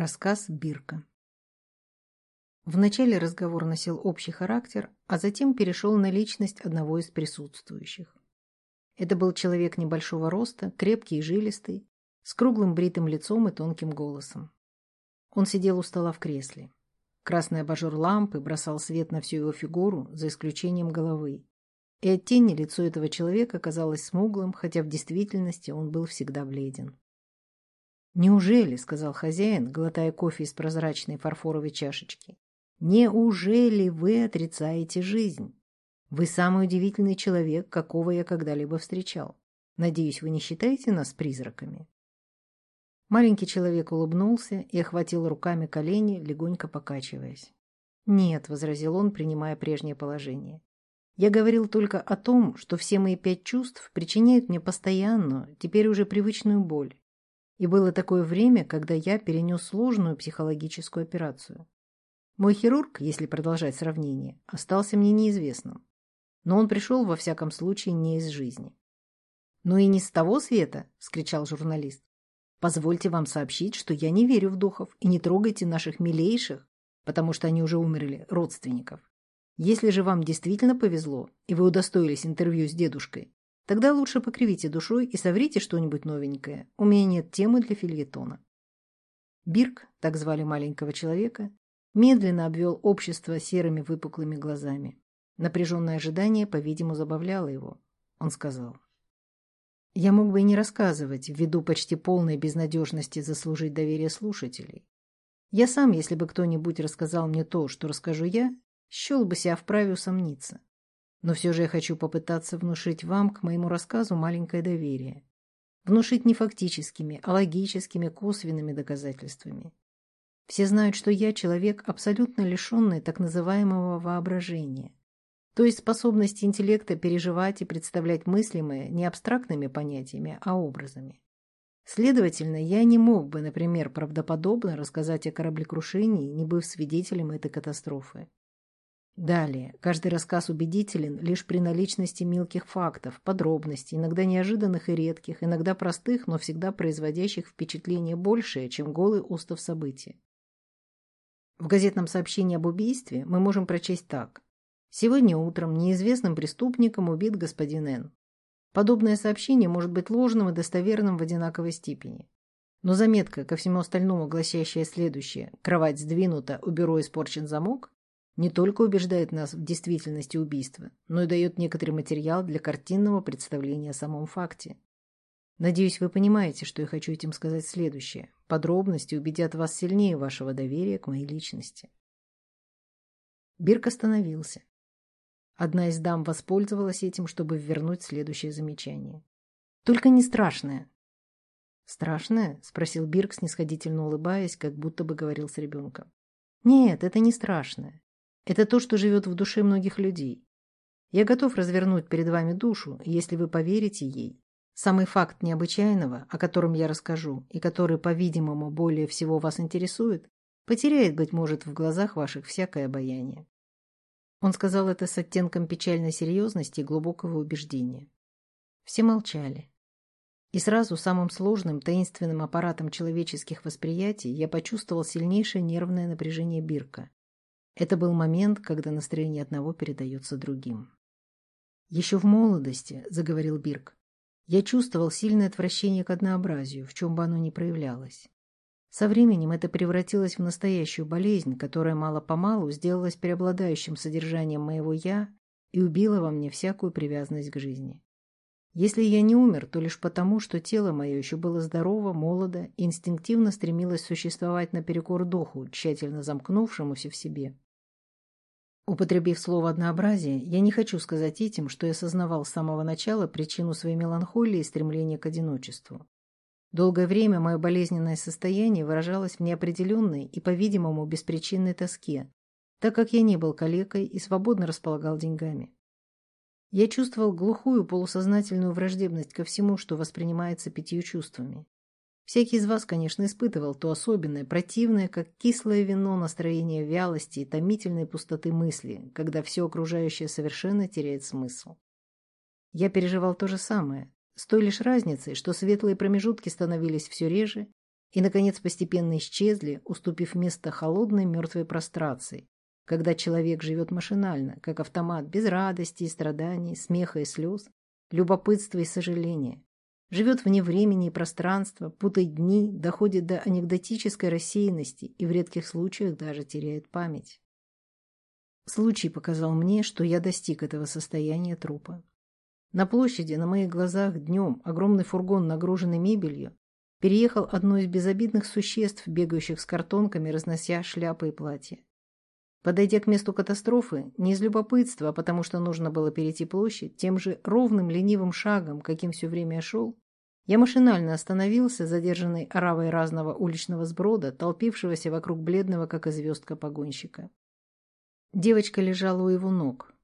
Рассказ Бирка Вначале разговор носил общий характер, а затем перешел на личность одного из присутствующих. Это был человек небольшого роста, крепкий и жилистый, с круглым бритым лицом и тонким голосом. Он сидел у стола в кресле. Красный абажур лампы бросал свет на всю его фигуру, за исключением головы. И от тени лицо этого человека казалось смуглым, хотя в действительности он был всегда бледен. «Неужели?» — сказал хозяин, глотая кофе из прозрачной фарфоровой чашечки. «Неужели вы отрицаете жизнь? Вы самый удивительный человек, какого я когда-либо встречал. Надеюсь, вы не считаете нас призраками?» Маленький человек улыбнулся и охватил руками колени, легонько покачиваясь. «Нет», — возразил он, принимая прежнее положение. «Я говорил только о том, что все мои пять чувств причиняют мне постоянную, теперь уже привычную боль. И было такое время, когда я перенес сложную психологическую операцию. Мой хирург, если продолжать сравнение, остался мне неизвестным. Но он пришел, во всяком случае, не из жизни. «Ну и не с того света!» – вскричал журналист. «Позвольте вам сообщить, что я не верю в духов и не трогайте наших милейших, потому что они уже умерли, родственников. Если же вам действительно повезло, и вы удостоились интервью с дедушкой, Тогда лучше покривите душой и соврите что-нибудь новенькое. У меня нет темы для фильетона. Бирк, так звали маленького человека, медленно обвел общество серыми выпуклыми глазами. Напряженное ожидание, по-видимому, забавляло его. Он сказал. «Я мог бы и не рассказывать, ввиду почти полной безнадежности заслужить доверие слушателей. Я сам, если бы кто-нибудь рассказал мне то, что расскажу я, счел бы себя вправе усомниться. Но все же я хочу попытаться внушить вам к моему рассказу маленькое доверие. Внушить не фактическими, а логическими, косвенными доказательствами. Все знают, что я человек, абсолютно лишенный так называемого воображения, то есть способности интеллекта переживать и представлять мыслимое не абстрактными понятиями, а образами. Следовательно, я не мог бы, например, правдоподобно рассказать о кораблекрушении, не быв свидетелем этой катастрофы. Далее, каждый рассказ убедителен лишь при наличности мелких фактов, подробностей, иногда неожиданных и редких, иногда простых, но всегда производящих впечатление большее, чем голый устав события. В газетном сообщении об убийстве мы можем прочесть так. Сегодня утром неизвестным преступником убит господин Н. Подобное сообщение может быть ложным и достоверным в одинаковой степени. Но заметка, ко всему остальному гласящая следующее «Кровать сдвинута, у бюро испорчен замок» не только убеждает нас в действительности убийства, но и дает некоторый материал для картинного представления о самом факте. Надеюсь, вы понимаете, что я хочу этим сказать следующее. Подробности убедят вас сильнее вашего доверия к моей личности. Бирк остановился. Одна из дам воспользовалась этим, чтобы вернуть следующее замечание. «Только не страшное». «Страшное?» – спросил Бирк, снисходительно улыбаясь, как будто бы говорил с ребенком. «Нет, это не страшное. Это то, что живет в душе многих людей. Я готов развернуть перед вами душу, если вы поверите ей. Самый факт необычайного, о котором я расскажу, и который, по-видимому, более всего вас интересует, потеряет, быть может, в глазах ваших всякое обаяние. Он сказал это с оттенком печальной серьезности и глубокого убеждения. Все молчали. И сразу самым сложным, таинственным аппаратом человеческих восприятий я почувствовал сильнейшее нервное напряжение Бирка. Это был момент, когда настроение одного передается другим. «Еще в молодости», — заговорил Бирк, — «я чувствовал сильное отвращение к однообразию, в чем бы оно ни проявлялось. Со временем это превратилось в настоящую болезнь, которая мало-помалу сделалась преобладающим содержанием моего «я» и убила во мне всякую привязанность к жизни. Если я не умер, то лишь потому, что тело мое еще было здорово, молодо и инстинктивно стремилось существовать наперекор духу, тщательно замкнувшемуся в себе. Употребив слово «однообразие», я не хочу сказать этим, что я осознавал с самого начала причину своей меланхолии и стремления к одиночеству. Долгое время мое болезненное состояние выражалось в неопределенной и, по-видимому, беспричинной тоске, так как я не был калекой и свободно располагал деньгами. Я чувствовал глухую полусознательную враждебность ко всему, что воспринимается пятью чувствами. Всякий из вас, конечно, испытывал то особенное, противное, как кислое вино, настроение вялости и томительной пустоты мысли, когда все окружающее совершенно теряет смысл. Я переживал то же самое, с той лишь разницей, что светлые промежутки становились все реже, и, наконец, постепенно исчезли, уступив место холодной мертвой прострации, когда человек живет машинально, как автомат, без радости и страданий, смеха и слез, любопытства и сожаления. Живет вне времени и пространства, путает дни, доходит до анекдотической рассеянности и в редких случаях даже теряет память. Случай показал мне, что я достиг этого состояния трупа. На площади на моих глазах днем огромный фургон, нагруженный мебелью, переехал одно из безобидных существ, бегающих с картонками, разнося шляпы и платья. Подойдя к месту катастрофы, не из любопытства, а потому что нужно было перейти площадь, тем же ровным ленивым шагом, каким все время шел, я машинально остановился, задержанный оравой разного уличного сброда, толпившегося вокруг бледного, как и звездка, погонщика. Девочка лежала у его ног.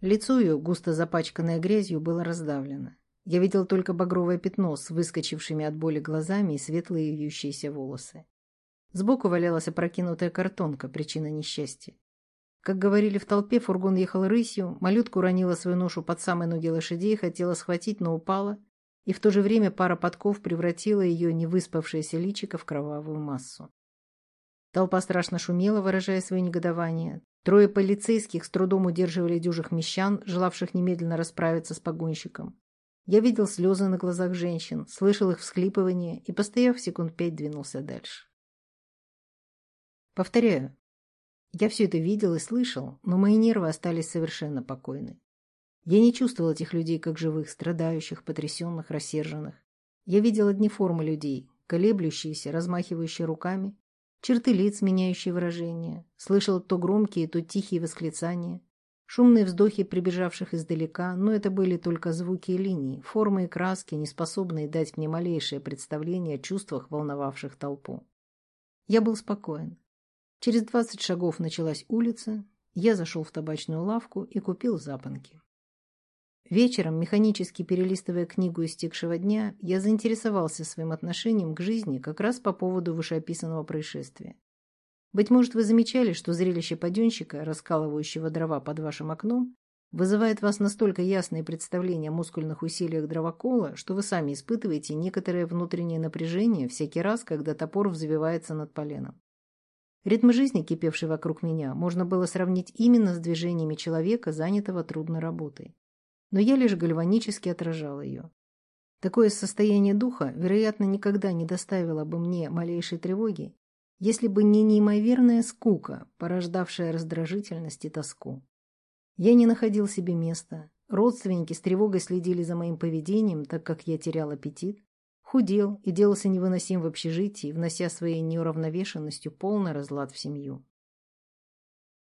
Лицо ее, густо запачканное грязью, было раздавлено. Я видел только багровое пятно с выскочившими от боли глазами и светлые вьющиеся волосы. Сбоку валялась опрокинутая картонка, причина несчастья. Как говорили в толпе, фургон ехал рысью, малютка уронила свою ношу под самые ноги лошадей, хотела схватить, но упала, и в то же время пара подков превратила ее невыспавшееся личико в кровавую массу. Толпа страшно шумела, выражая свое негодование. Трое полицейских с трудом удерживали дюжих мещан, желавших немедленно расправиться с погонщиком. Я видел слезы на глазах женщин, слышал их всхлипывание и, постояв секунд пять, двинулся дальше. Повторяю, я все это видел и слышал, но мои нервы остались совершенно покойны. Я не чувствовал этих людей как живых, страдающих, потрясенных, рассерженных. Я видел одни формы людей, колеблющиеся, размахивающие руками, черты лиц, меняющие выражения, слышал то громкие, то тихие восклицания, шумные вздохи прибежавших издалека, но это были только звуки и линии, формы и краски, не способные дать мне малейшее представление о чувствах, волновавших толпу. Я был спокоен. Через двадцать шагов началась улица, я зашел в табачную лавку и купил запонки. Вечером, механически перелистывая книгу истекшего дня, я заинтересовался своим отношением к жизни как раз по поводу вышеописанного происшествия. Быть может, вы замечали, что зрелище паденщика, раскалывающего дрова под вашим окном, вызывает в вас настолько ясные представления о мускульных усилиях дровокола, что вы сами испытываете некоторое внутреннее напряжение всякий раз, когда топор взвивается над поленом. Ритм жизни, кипевший вокруг меня, можно было сравнить именно с движениями человека, занятого трудной работой. Но я лишь гальванически отражал ее. Такое состояние духа, вероятно, никогда не доставило бы мне малейшей тревоги, если бы не неимоверная скука, порождавшая раздражительность и тоску. Я не находил себе места. Родственники с тревогой следили за моим поведением, так как я терял аппетит, Худел и делался невыносим в общежитии, внося своей неуравновешенностью полный разлад в семью.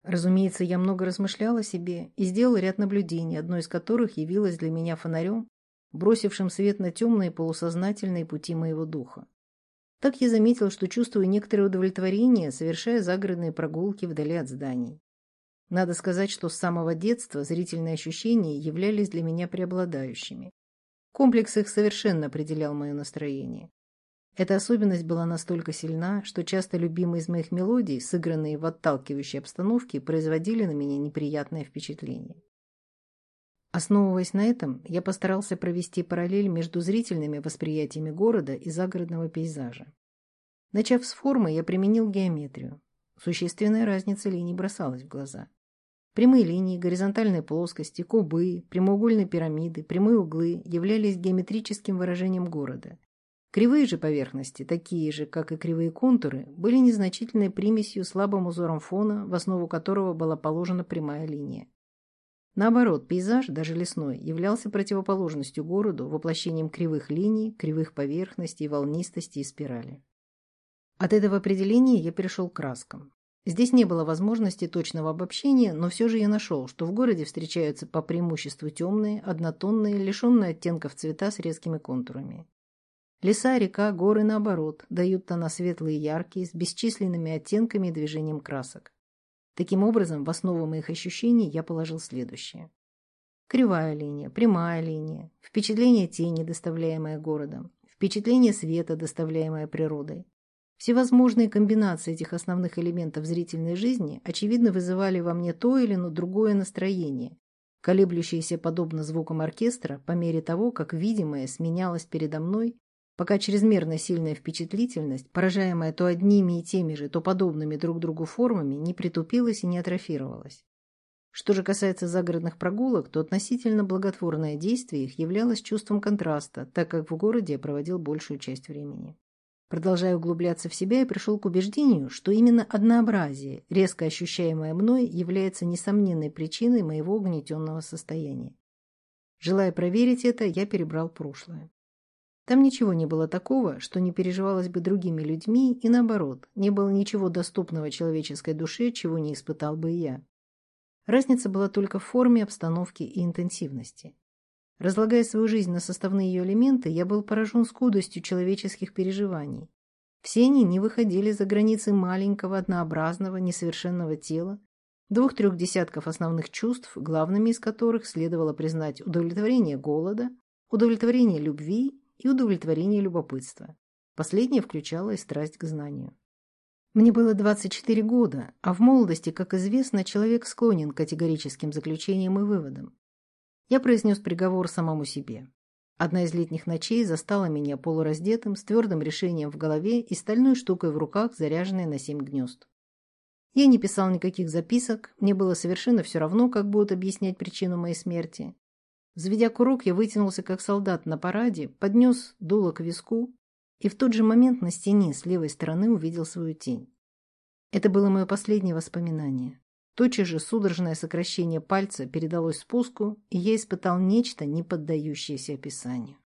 Разумеется, я много размышлял о себе и сделал ряд наблюдений, одно из которых явилось для меня фонарем, бросившим свет на темные полусознательные пути моего духа. Так я заметил, что чувствую некоторое удовлетворение, совершая загородные прогулки вдали от зданий. Надо сказать, что с самого детства зрительные ощущения являлись для меня преобладающими. Комплекс их совершенно определял мое настроение. Эта особенность была настолько сильна, что часто любимые из моих мелодий, сыгранные в отталкивающей обстановке, производили на меня неприятное впечатление. Основываясь на этом, я постарался провести параллель между зрительными восприятиями города и загородного пейзажа. Начав с формы, я применил геометрию. Существенная разница линий бросалась в глаза. Прямые линии, горизонтальные плоскости, кубы, прямоугольные пирамиды, прямые углы являлись геометрическим выражением города. Кривые же поверхности, такие же, как и кривые контуры, были незначительной примесью слабым узором фона, в основу которого была положена прямая линия. Наоборот, пейзаж, даже лесной, являлся противоположностью городу, воплощением кривых линий, кривых поверхностей, волнистости и спирали. От этого определения я перешел к краскам. Здесь не было возможности точного обобщения, но все же я нашел, что в городе встречаются по преимуществу темные, однотонные, лишенные оттенков цвета с резкими контурами. Леса, река, горы, наоборот, дают тона светлые и яркие, с бесчисленными оттенками и движением красок. Таким образом, в основу моих ощущений я положил следующее. Кривая линия, прямая линия, впечатление тени, доставляемое городом, впечатление света, доставляемое природой, Всевозможные комбинации этих основных элементов зрительной жизни, очевидно, вызывали во мне то или иное другое настроение, колеблющееся подобно звукам оркестра по мере того, как видимое сменялось передо мной пока чрезмерно сильная впечатлительность, поражаемая то одними и теми же, то подобными друг другу формами, не притупилась и не атрофировалась. Что же касается загородных прогулок, то относительно благотворное действие их являлось чувством контраста, так как в городе я проводил большую часть времени. Продолжая углубляться в себя, я пришел к убеждению, что именно однообразие, резко ощущаемое мной, является несомненной причиной моего угнетенного состояния. Желая проверить это, я перебрал прошлое. Там ничего не было такого, что не переживалось бы другими людьми, и наоборот, не было ничего доступного человеческой душе, чего не испытал бы и я. Разница была только в форме, обстановке и интенсивности. Разлагая свою жизнь на составные ее элементы, я был поражен скудостью человеческих переживаний. Все они не выходили за границы маленького, однообразного, несовершенного тела, двух-трех десятков основных чувств, главными из которых следовало признать удовлетворение голода, удовлетворение любви и удовлетворение любопытства. Последнее включало и страсть к знанию. Мне было 24 года, а в молодости, как известно, человек склонен к категорическим заключениям и выводам. Я произнес приговор самому себе. Одна из летних ночей застала меня полураздетым, с твердым решением в голове и стальной штукой в руках, заряженной на семь гнезд. Я не писал никаких записок, мне было совершенно все равно, как будут объяснять причину моей смерти. Взведя курок, я вытянулся как солдат на параде, поднес дуло к виску и в тот же момент на стене с левой стороны увидел свою тень. Это было мое последнее воспоминание. Тотчас же судорожное сокращение пальца передалось спуску, и я испытал нечто, не поддающееся описанию.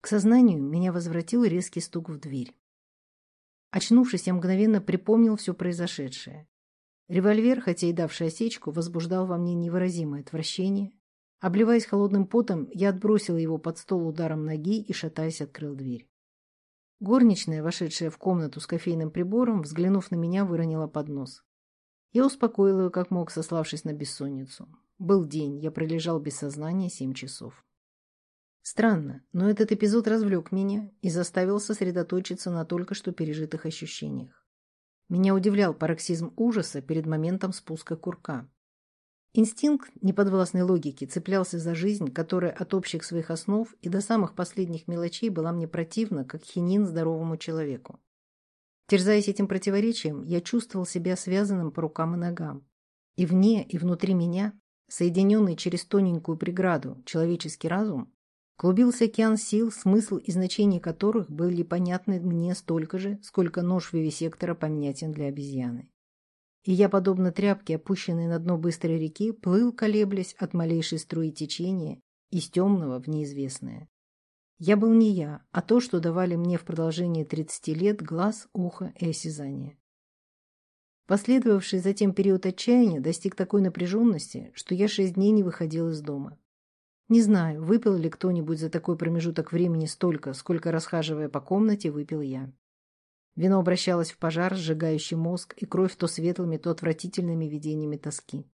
К сознанию меня возвратил резкий стук в дверь. Очнувшись, я мгновенно припомнил все произошедшее. Револьвер, хотя и давший осечку, возбуждал во мне невыразимое отвращение. Обливаясь холодным потом, я отбросил его под стол ударом ноги и, шатаясь, открыл дверь. Горничная, вошедшая в комнату с кофейным прибором, взглянув на меня, выронила поднос. Я успокоил ее как мог, сославшись на бессонницу. Был день, я пролежал без сознания семь часов. Странно, но этот эпизод развлек меня и заставил сосредоточиться на только что пережитых ощущениях. Меня удивлял пароксизм ужаса перед моментом спуска курка. Инстинкт неподвластной логики цеплялся за жизнь, которая от общих своих основ и до самых последних мелочей была мне противна, как хинин здоровому человеку. Терзаясь этим противоречием, я чувствовал себя связанным по рукам и ногам. И вне, и внутри меня, соединенный через тоненькую преграду, человеческий разум, клубился океан сил, смысл и значение которых были понятны мне столько же, сколько нож вивисектора понятен для обезьяны. И я, подобно тряпке, опущенной на дно быстрой реки, плыл, колеблясь от малейшей струи течения из темного в неизвестное. Я был не я, а то, что давали мне в продолжении 30 лет глаз, ухо и осязание. Последовавший затем период отчаяния достиг такой напряженности, что я шесть дней не выходил из дома. Не знаю, выпил ли кто-нибудь за такой промежуток времени столько, сколько, расхаживая по комнате, выпил я. Вино обращалось в пожар, сжигающий мозг, и кровь то светлыми, то отвратительными видениями тоски.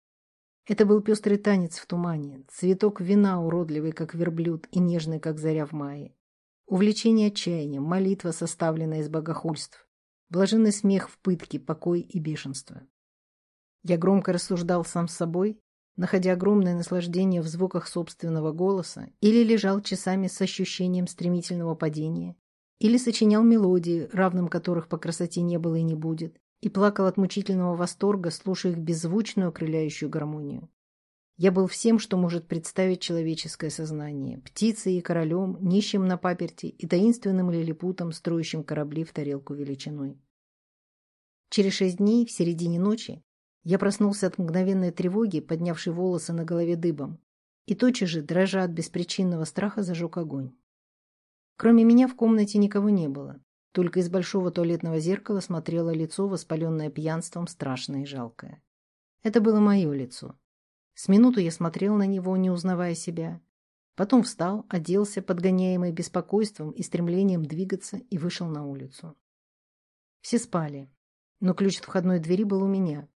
Это был пестрый танец в тумане, цветок вина, уродливый, как верблюд, и нежный, как заря в мае. Увлечение отчаянием, молитва, составленная из богохульств, блаженный смех в пытке, покой и бешенство. Я громко рассуждал сам с собой, находя огромное наслаждение в звуках собственного голоса, или лежал часами с ощущением стремительного падения, или сочинял мелодии, равным которых по красоте не было и не будет, и плакал от мучительного восторга, слушая их беззвучную окрыляющую гармонию. Я был всем, что может представить человеческое сознание, птицей и королем, нищим на паперти и таинственным лилипутом, строящим корабли в тарелку величиной. Через шесть дней, в середине ночи, я проснулся от мгновенной тревоги, поднявшей волосы на голове дыбом, и тотчас же, дрожа от беспричинного страха, зажег огонь. Кроме меня в комнате никого не было. Только из большого туалетного зеркала смотрело лицо, воспаленное пьянством, страшное и жалкое. Это было мое лицо. С минуту я смотрел на него, не узнавая себя. Потом встал, оделся, подгоняемый беспокойством и стремлением двигаться, и вышел на улицу. Все спали, но ключ от входной двери был у меня,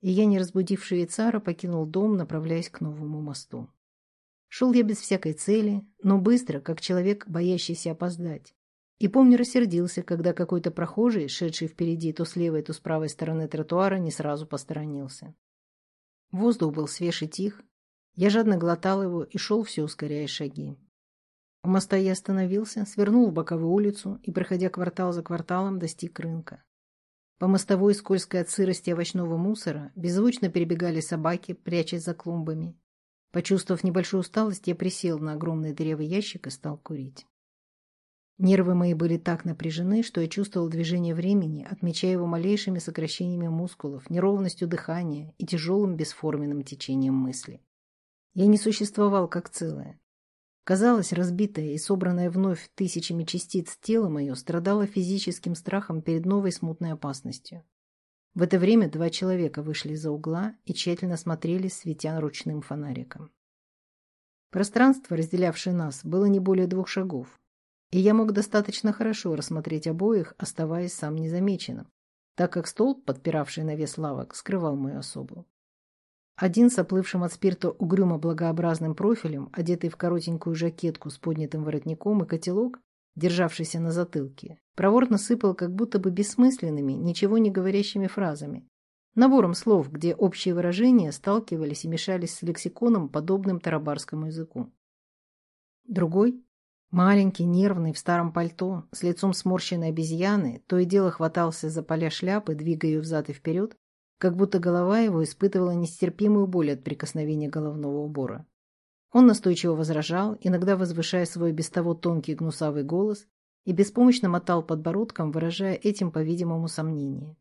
и я, не разбудив швейцара, покинул дом, направляясь к новому мосту. Шел я без всякой цели, но быстро, как человек, боящийся опоздать. И помню, рассердился, когда какой-то прохожий, шедший впереди то с левой, то с правой стороны тротуара, не сразу посторонился. Воздух был свеж и тих. Я жадно глотал его и шел все ускоряя шаги. У моста я остановился, свернул в боковую улицу и, проходя квартал за кварталом, достиг рынка. По мостовой, скользкой от сырости овощного мусора, беззвучно перебегали собаки, прячась за клумбами. Почувствовав небольшую усталость, я присел на огромный дырявый ящик и стал курить. Нервы мои были так напряжены, что я чувствовал движение времени, отмечая его малейшими сокращениями мускулов, неровностью дыхания и тяжелым бесформенным течением мысли. Я не существовал как целое. Казалось, разбитое и собранное вновь тысячами частиц тело мое страдало физическим страхом перед новой смутной опасностью. В это время два человека вышли из-за угла и тщательно смотрели, светя ручным фонариком. Пространство, разделявшее нас, было не более двух шагов, и я мог достаточно хорошо рассмотреть обоих, оставаясь сам незамеченным, так как столб, подпиравший навес лавок, скрывал мою особу. Один с оплывшим от спирта угрюмо благообразным профилем, одетый в коротенькую жакетку с поднятым воротником и котелок, державшийся на затылке, проворно сыпал как будто бы бессмысленными, ничего не говорящими фразами, набором слов, где общие выражения сталкивались и мешались с лексиконом, подобным тарабарскому языку. Другой, маленький, нервный, в старом пальто, с лицом сморщенной обезьяны, то и дело хватался за поля шляпы, двигая ее взад и вперед, как будто голова его испытывала нестерпимую боль от прикосновения головного убора. Он настойчиво возражал, иногда возвышая свой без того тонкий гнусавый голос, и беспомощно мотал подбородком, выражая этим, по-видимому, сомнение.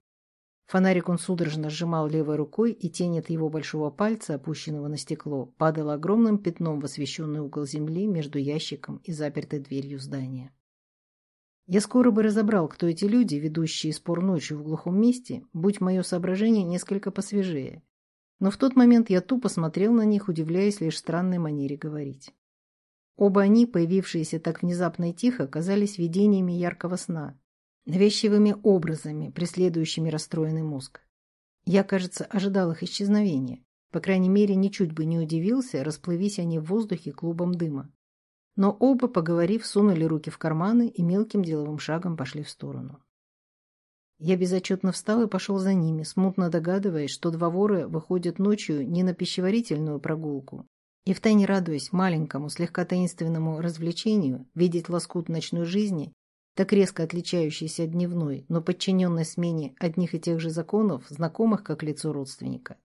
Фонарик он судорожно сжимал левой рукой, и тень от его большого пальца, опущенного на стекло, падала огромным пятном в освещенный угол земли между ящиком и запертой дверью здания. Я скоро бы разобрал, кто эти люди, ведущие спор ночью в глухом месте, будь мое соображение несколько посвежее. Но в тот момент я тупо смотрел на них, удивляясь лишь странной манере говорить. Оба они, появившиеся так внезапно и тихо, казались видениями яркого сна, навязчивыми образами, преследующими расстроенный мозг. Я, кажется, ожидал их исчезновения. По крайней мере, ничуть бы не удивился, расплывись они в воздухе клубом дыма. Но оба, поговорив, сунули руки в карманы и мелким деловым шагом пошли в сторону. Я безотчетно встал и пошел за ними, смутно догадываясь, что два вора выходят ночью не на пищеварительную прогулку, и втайне радуясь маленькому, слегка таинственному развлечению видеть лоскут ночной жизни, так резко отличающийся от дневной, но подчиненной смене одних и тех же законов, знакомых как лицо родственника.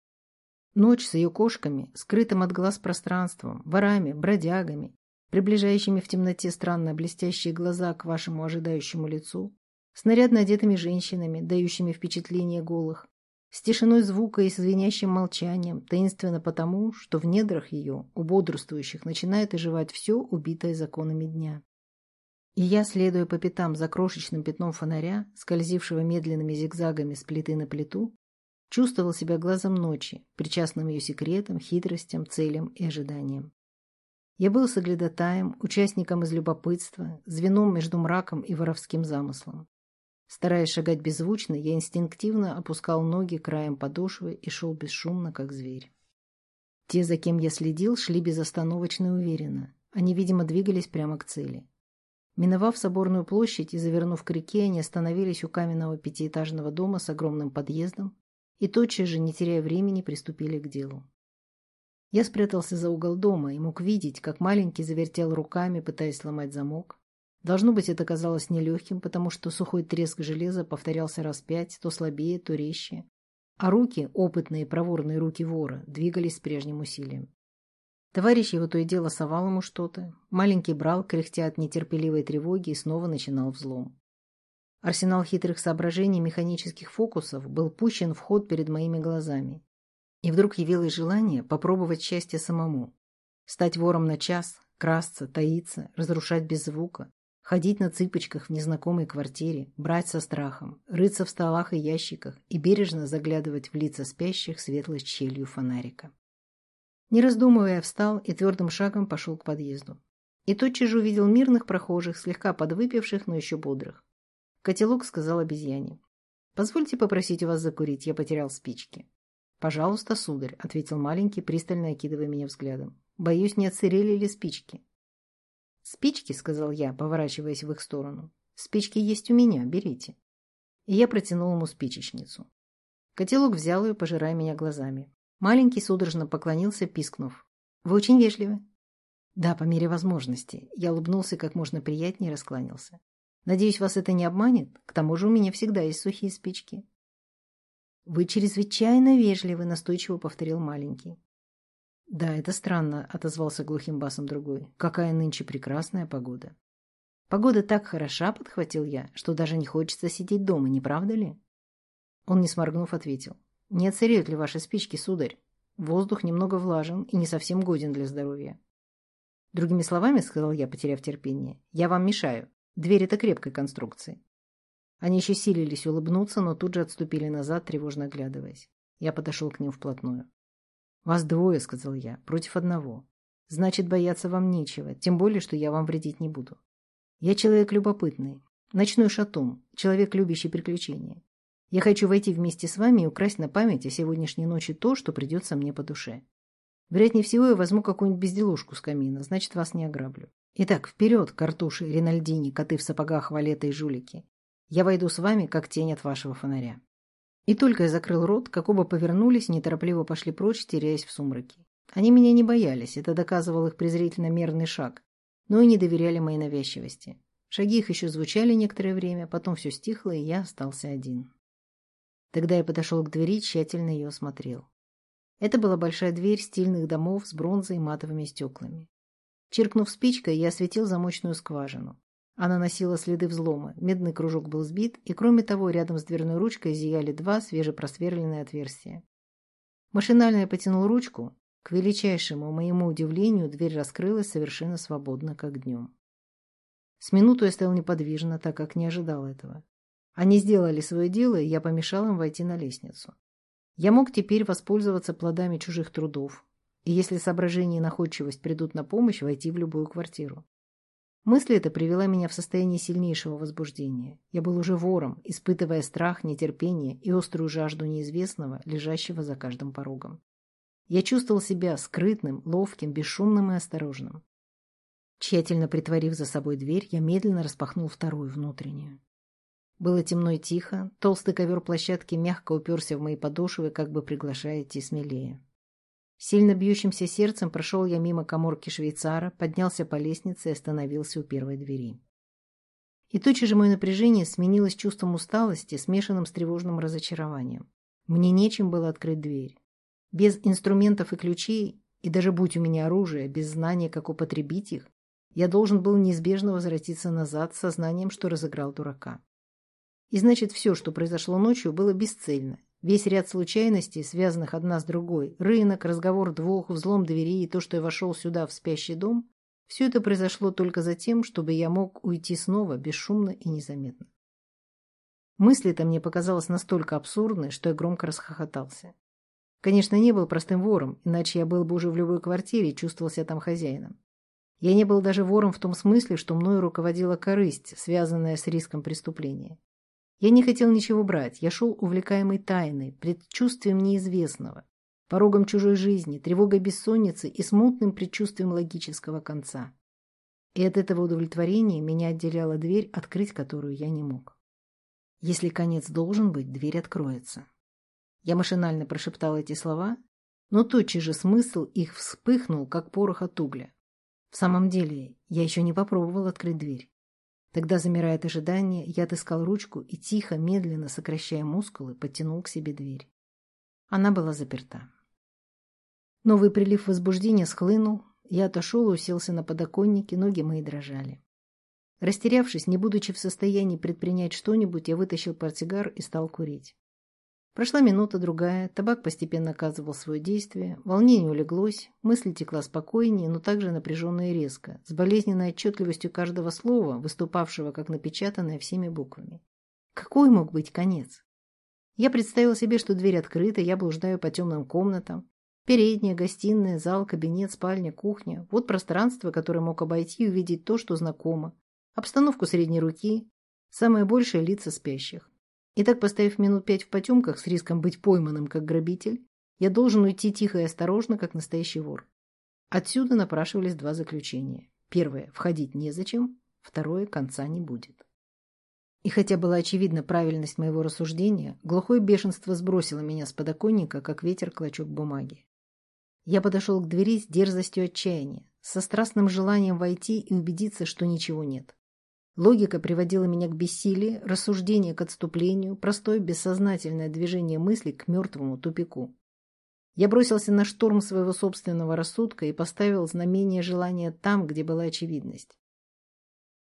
Ночь с ее кошками, скрытым от глаз пространством, ворами, бродягами, приближающими в темноте странно блестящие глаза к вашему ожидающему лицу, с нарядно одетыми женщинами, дающими впечатление голых, с тишиной звука и с звенящим молчанием, таинственно потому, что в недрах ее, у бодрствующих, начинает оживать все, убитое законами дня. И я, следуя по пятам за крошечным пятном фонаря, скользившего медленными зигзагами с плиты на плиту, чувствовал себя глазом ночи, причастным ее секретам, хитростям, целям и ожиданиям. Я был соглядатаем, участником из любопытства, звеном между мраком и воровским замыслом. Стараясь шагать беззвучно, я инстинктивно опускал ноги краем подошвы и шел бесшумно, как зверь. Те, за кем я следил, шли безостановочно и уверенно. Они, видимо, двигались прямо к цели. Миновав соборную площадь и завернув к реке, они остановились у каменного пятиэтажного дома с огромным подъездом и тотчас же, не теряя времени, приступили к делу. Я спрятался за угол дома и мог видеть, как маленький завертел руками, пытаясь сломать замок. Должно быть, это казалось нелегким, потому что сухой треск железа повторялся раз пять, то слабее, то резче. А руки, опытные проворные руки вора, двигались с прежним усилием. Товарищ его то и дело совал ему что-то. Маленький брал, кряхтя от нетерпеливой тревоги, и снова начинал взлом. Арсенал хитрых соображений механических фокусов был пущен в ход перед моими глазами. И вдруг явилось желание попробовать счастье самому. Стать вором на час, красться, таиться, разрушать без звука, ходить на цыпочках в незнакомой квартире, брать со страхом, рыться в столах и ящиках и бережно заглядывать в лица спящих светлой щелью фонарика. Не раздумывая, встал и твердым шагом пошел к подъезду. И тотчас же увидел мирных прохожих, слегка подвыпивших, но еще бодрых. Котелок сказал обезьяне. «Позвольте попросить у вас закурить, я потерял спички». «Пожалуйста, сударь», — ответил маленький, пристально окидывая меня взглядом. «Боюсь, не отсырели ли спички?» «Спички», — сказал я, поворачиваясь в их сторону. «Спички есть у меня, берите». И я протянул ему спичечницу. Котелок взял ее, пожирая меня глазами. Маленький судорожно поклонился, пискнув. «Вы очень вежливы». Да, по мере возможности. Я улыбнулся как можно приятнее и раскланялся. Надеюсь, вас это не обманет? К тому же у меня всегда есть сухие спички. Вы чрезвычайно вежливы, настойчиво повторил маленький. Да, это странно, отозвался глухим басом другой. Какая нынче прекрасная погода. Погода так хороша, подхватил я, что даже не хочется сидеть дома, не правда ли? Он, не сморгнув, ответил. Не отсыреют ли ваши спички, сударь? Воздух немного влажен и не совсем годен для здоровья. Другими словами, сказал я, потеряв терпение, я вам мешаю. Дверь это крепкой конструкции. Они еще силились улыбнуться, но тут же отступили назад, тревожно оглядываясь. Я подошел к ним вплотную. «Вас двое», — сказал я, — «против одного. Значит, бояться вам нечего, тем более, что я вам вредить не буду. Я человек любопытный, ночной шатун, человек, любящий приключения. Я хочу войти вместе с вами и украсть на память о сегодняшней ночи то, что придется мне по душе. Вероятнее всего, я возьму какую-нибудь безделушку с камина, значит, вас не ограблю. Итак, вперед, картуши, ринальдини, коты в сапогах, валеты и жулики. Я войду с вами, как тень от вашего фонаря. И только я закрыл рот, как оба повернулись, неторопливо пошли прочь, теряясь в сумраке. Они меня не боялись, это доказывал их презрительно мерный шаг, но и не доверяли моей навязчивости. Шаги их еще звучали некоторое время, потом все стихло, и я остался один. Тогда я подошел к двери, тщательно ее осмотрел. Это была большая дверь стильных домов с бронзой и матовыми стеклами. Чиркнув спичкой, я осветил замочную скважину. Она носила следы взлома, медный кружок был сбит, и кроме того, рядом с дверной ручкой зияли два свежепросверленные отверстия. Машинально я потянул ручку. К величайшему моему удивлению, дверь раскрылась совершенно свободно, как днем. С минуту я стоял неподвижно, так как не ожидал этого. Они сделали свое дело, и я помешал им войти на лестницу. Я мог теперь воспользоваться плодами чужих трудов, и если соображение и находчивость придут на помощь, войти в любую квартиру. Мысль эта привела меня в состояние сильнейшего возбуждения. Я был уже вором, испытывая страх, нетерпение и острую жажду неизвестного, лежащего за каждым порогом. Я чувствовал себя скрытным, ловким, бесшумным и осторожным. Тщательно притворив за собой дверь, я медленно распахнул вторую внутреннюю. Было темно и тихо, толстый ковер площадки мягко уперся в мои подошвы, как бы приглашая идти смелее. Сильно бьющимся сердцем прошел я мимо коморки швейцара, поднялся по лестнице и остановился у первой двери. И тотчас же мое напряжение сменилось чувством усталости, смешанным с тревожным разочарованием. Мне нечем было открыть дверь. Без инструментов и ключей, и даже будь у меня оружие, без знания, как употребить их, я должен был неизбежно возвратиться назад с сознанием, что разыграл дурака. И значит, все, что произошло ночью, было бесцельно. Весь ряд случайностей, связанных одна с другой, рынок, разговор двух, взлом двери и то, что я вошел сюда, в спящий дом, все это произошло только за тем, чтобы я мог уйти снова бесшумно и незаметно. Мысль эта мне показалась настолько абсурдной, что я громко расхохотался. Конечно, не был простым вором, иначе я был бы уже в любой квартире и чувствовал себя там хозяином. Я не был даже вором в том смысле, что мною руководила корысть, связанная с риском преступления. Я не хотел ничего брать, я шел увлекаемый тайной, предчувствием неизвестного, порогом чужой жизни, тревогой бессонницы и смутным предчувствием логического конца. И от этого удовлетворения меня отделяла дверь, открыть которую я не мог. Если конец должен быть, дверь откроется. Я машинально прошептал эти слова, но тотчас же смысл их вспыхнул, как порох от угля. В самом деле, я еще не попробовал открыть дверь. Тогда, замирая от ожидания, я отыскал ручку и тихо, медленно, сокращая мускулы, подтянул к себе дверь. Она была заперта. Новый прилив возбуждения схлынул, я отошел и уселся на подоконнике, ноги мои дрожали. Растерявшись, не будучи в состоянии предпринять что-нибудь, я вытащил портсигар и стал курить. Прошла минута-другая, табак постепенно оказывал свое действие, волнение улеглось, мысль текла спокойнее, но также напряженно и резко, с болезненной отчетливостью каждого слова, выступавшего как напечатанное всеми буквами. Какой мог быть конец? Я представил себе, что дверь открыта, я блуждаю по темным комнатам. Передняя, гостиная, зал, кабинет, спальня, кухня. Вот пространство, которое мог обойти и увидеть то, что знакомо. Обстановку средней руки. Самое большее лица спящих. И так, поставив минут пять в потемках с риском быть пойманным как грабитель, я должен уйти тихо и осторожно, как настоящий вор. Отсюда напрашивались два заключения. Первое – входить незачем, второе – конца не будет. И хотя была очевидна правильность моего рассуждения, глухое бешенство сбросило меня с подоконника, как ветер клочок бумаги. Я подошел к двери с дерзостью отчаяния, со страстным желанием войти и убедиться, что ничего нет. Логика приводила меня к бессилию, рассуждение к отступлению, простое бессознательное движение мысли к мертвому тупику. Я бросился на штурм своего собственного рассудка и поставил знамение желания там, где была очевидность.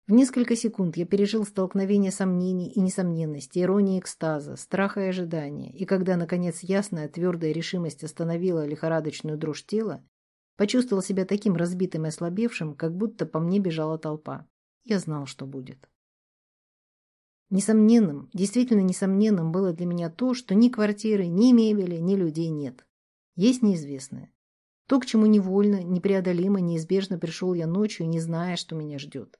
В несколько секунд я пережил столкновение сомнений и несомненности, иронии экстаза, страха и ожидания, и когда, наконец, ясная твердая решимость остановила лихорадочную дрожь тела, почувствовал себя таким разбитым и ослабевшим, как будто по мне бежала толпа. Я знал, что будет. Несомненным, действительно несомненным было для меня то, что ни квартиры, ни мебели, ни людей нет. Есть неизвестное. То, к чему невольно, непреодолимо, неизбежно пришел я ночью, не зная, что меня ждет.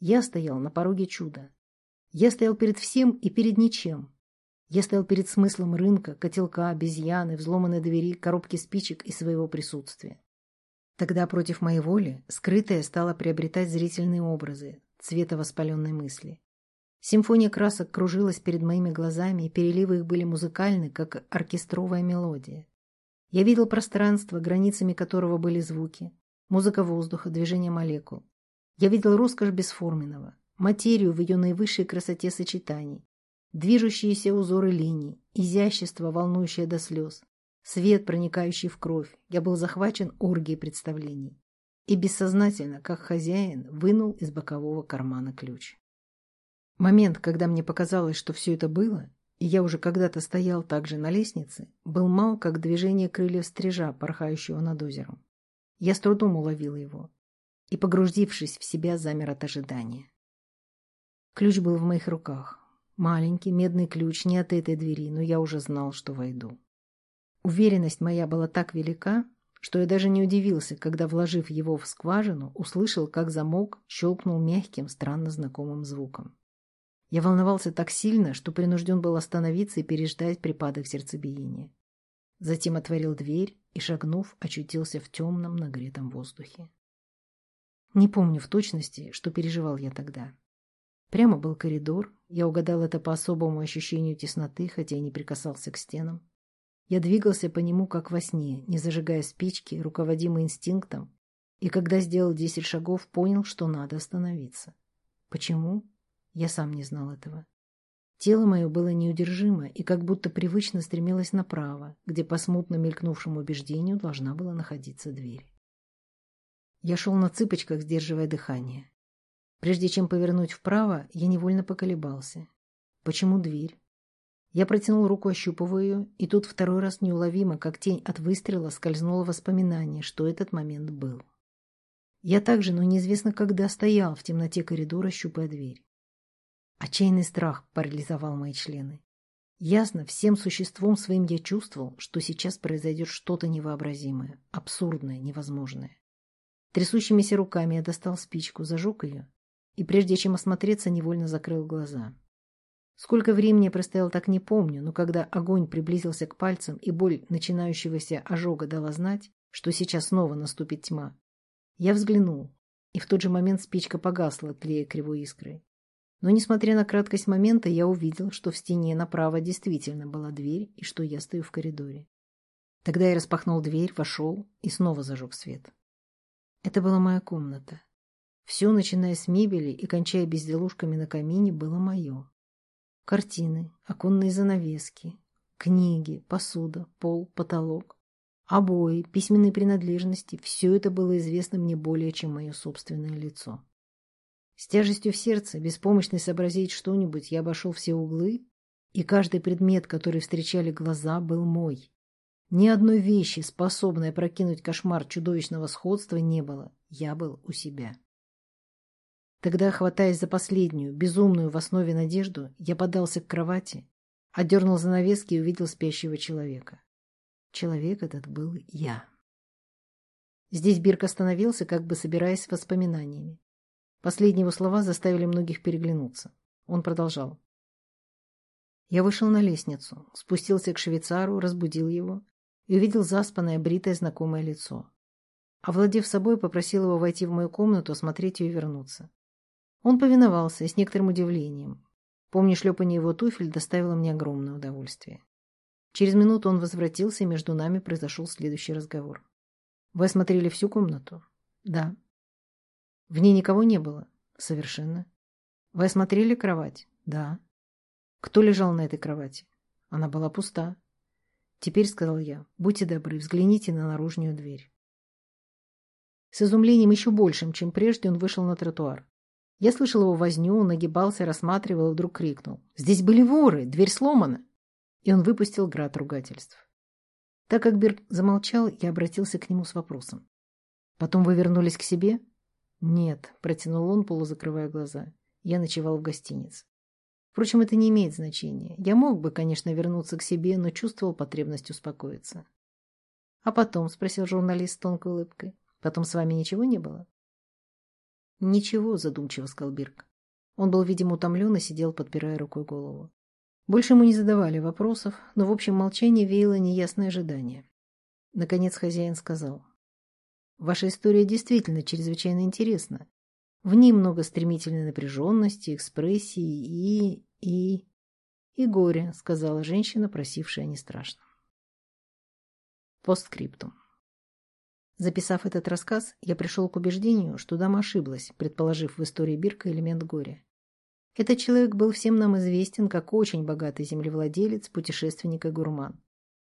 Я стоял на пороге чуда. Я стоял перед всем и перед ничем. Я стоял перед смыслом рынка, котелка, обезьяны, взломанной двери, коробки спичек и своего присутствия. Тогда против моей воли скрытое стало приобретать зрительные образы, цвета воспаленной мысли. Симфония красок кружилась перед моими глазами, и переливы их были музыкальны, как оркестровая мелодия. Я видел пространство, границами которого были звуки, музыка воздуха, движение молекул. Я видел роскошь бесформенного, материю в ее наивысшей красоте сочетаний, движущиеся узоры линий, изящество, волнующее до слез, свет, проникающий в кровь. Я был захвачен оргией представлений и бессознательно, как хозяин, вынул из бокового кармана ключ. Момент, когда мне показалось, что все это было, и я уже когда-то стоял также на лестнице, был мал, как движение крыльев стрижа, порхающего над озером. Я с трудом уловил его и, погрузившись в себя, замер от ожидания. Ключ был в моих руках. Маленький медный ключ не от этой двери, но я уже знал, что войду. Уверенность моя была так велика, что я даже не удивился, когда, вложив его в скважину, услышал, как замок щелкнул мягким, странно знакомым звуком. Я волновался так сильно, что принужден был остановиться и переждать припадок сердцебиения. Затем отворил дверь и, шагнув, очутился в темном нагретом воздухе. Не помню в точности, что переживал я тогда. Прямо был коридор, я угадал это по особому ощущению тесноты, хотя и не прикасался к стенам. Я двигался по нему, как во сне, не зажигая спички, руководимый инстинктом, и когда сделал десять шагов, понял, что надо остановиться. Почему? Я сам не знал этого. Тело мое было неудержимо и как будто привычно стремилось направо, где по смутно мелькнувшему убеждению должна была находиться дверь. Я шел на цыпочках, сдерживая дыхание. Прежде чем повернуть вправо, я невольно поколебался. Почему дверь? Я протянул руку, ощупывая ее, и тут второй раз неуловимо, как тень от выстрела, скользнуло воспоминание, что этот момент был. Я также, но неизвестно когда, стоял в темноте коридора, щупая дверь. Отчаянный страх парализовал мои члены. Ясно, всем существом своим я чувствовал, что сейчас произойдет что-то невообразимое, абсурдное, невозможное. Трясущимися руками я достал спичку, зажег ее, и прежде чем осмотреться, невольно закрыл глаза. Сколько времени я простоял, так не помню, но когда огонь приблизился к пальцам и боль начинающегося ожога дала знать, что сейчас снова наступит тьма, я взглянул, и в тот же момент спичка погасла, тлея кривой искрой. Но, несмотря на краткость момента, я увидел, что в стене направо действительно была дверь и что я стою в коридоре. Тогда я распахнул дверь, вошел и снова зажег свет. Это была моя комната. Все, начиная с мебели и кончая безделушками на камине, было мое. Картины, оконные занавески, книги, посуда, пол, потолок, обои, письменные принадлежности – все это было известно мне более, чем мое собственное лицо. С тяжестью в сердце, беспомощный сообразить что-нибудь, я обошел все углы, и каждый предмет, который встречали глаза, был мой. Ни одной вещи, способной прокинуть кошмар чудовищного сходства, не было. Я был у себя. Тогда, хватаясь за последнюю, безумную в основе надежду, я подался к кровати, отдернул занавески и увидел спящего человека. Человек этот был я. Здесь Бирк остановился, как бы собираясь воспоминаниями. Последние его слова заставили многих переглянуться. Он продолжал. Я вышел на лестницу, спустился к швейцару, разбудил его и увидел заспанное, бритое, знакомое лицо. Овладев собой, попросил его войти в мою комнату, осмотреть ее и вернуться. Он повиновался и с некоторым удивлением. Помню, шлепание его туфель доставило мне огромное удовольствие. Через минуту он возвратился, и между нами произошел следующий разговор. «Вы осмотрели всю комнату?» Да. В ней никого не было? Совершенно. Вы осмотрели кровать? Да. Кто лежал на этой кровати? Она была пуста. Теперь, сказал я, будьте добры, взгляните на наружную дверь. С изумлением еще большим, чем прежде, он вышел на тротуар. Я слышал его возню, нагибался, рассматривал и вдруг крикнул. «Здесь были воры! Дверь сломана!» И он выпустил град ругательств. Так как Бирк замолчал, я обратился к нему с вопросом. «Потом вы вернулись к себе?» «Нет», — протянул он, полузакрывая глаза. «Я ночевал в гостинице». Впрочем, это не имеет значения. Я мог бы, конечно, вернуться к себе, но чувствовал потребность успокоиться. «А потом?» — спросил журналист с тонкой улыбкой. «Потом с вами ничего не было?» «Ничего», — задумчиво сказал Бирк. Он был, видимо, утомлен и сидел, подпирая рукой голову. Больше ему не задавали вопросов, но в общем молчании веяло неясное ожидание. Наконец хозяин сказал. «Ваша история действительно чрезвычайно интересна. В ней много стремительной напряженности, экспрессии и... и... и горя», — сказала женщина, просившая не страшно. Постскриптум. Записав этот рассказ, я пришел к убеждению, что дама ошиблась, предположив в истории Бирка элемент горя. Этот человек был всем нам известен как очень богатый землевладелец, путешественник и гурман.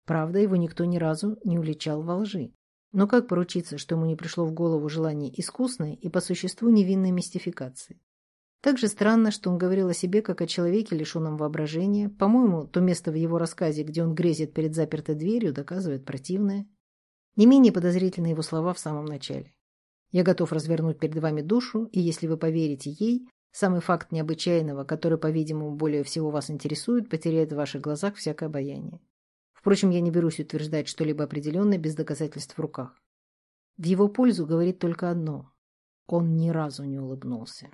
Правда, его никто ни разу не уличал во лжи. Но как поручиться, что ему не пришло в голову желание искусной и по существу невинной мистификации? Также странно, что он говорил о себе как о человеке, лишенном воображения. По-моему, то место в его рассказе, где он грезит перед запертой дверью, доказывает противное. Не менее подозрительны его слова в самом начале. «Я готов развернуть перед вами душу, и если вы поверите ей, самый факт необычайного, который, по-видимому, более всего вас интересует, потеряет в ваших глазах всякое обаяние. Впрочем, я не берусь утверждать что-либо определенное без доказательств в руках. В его пользу говорит только одно – он ни разу не улыбнулся.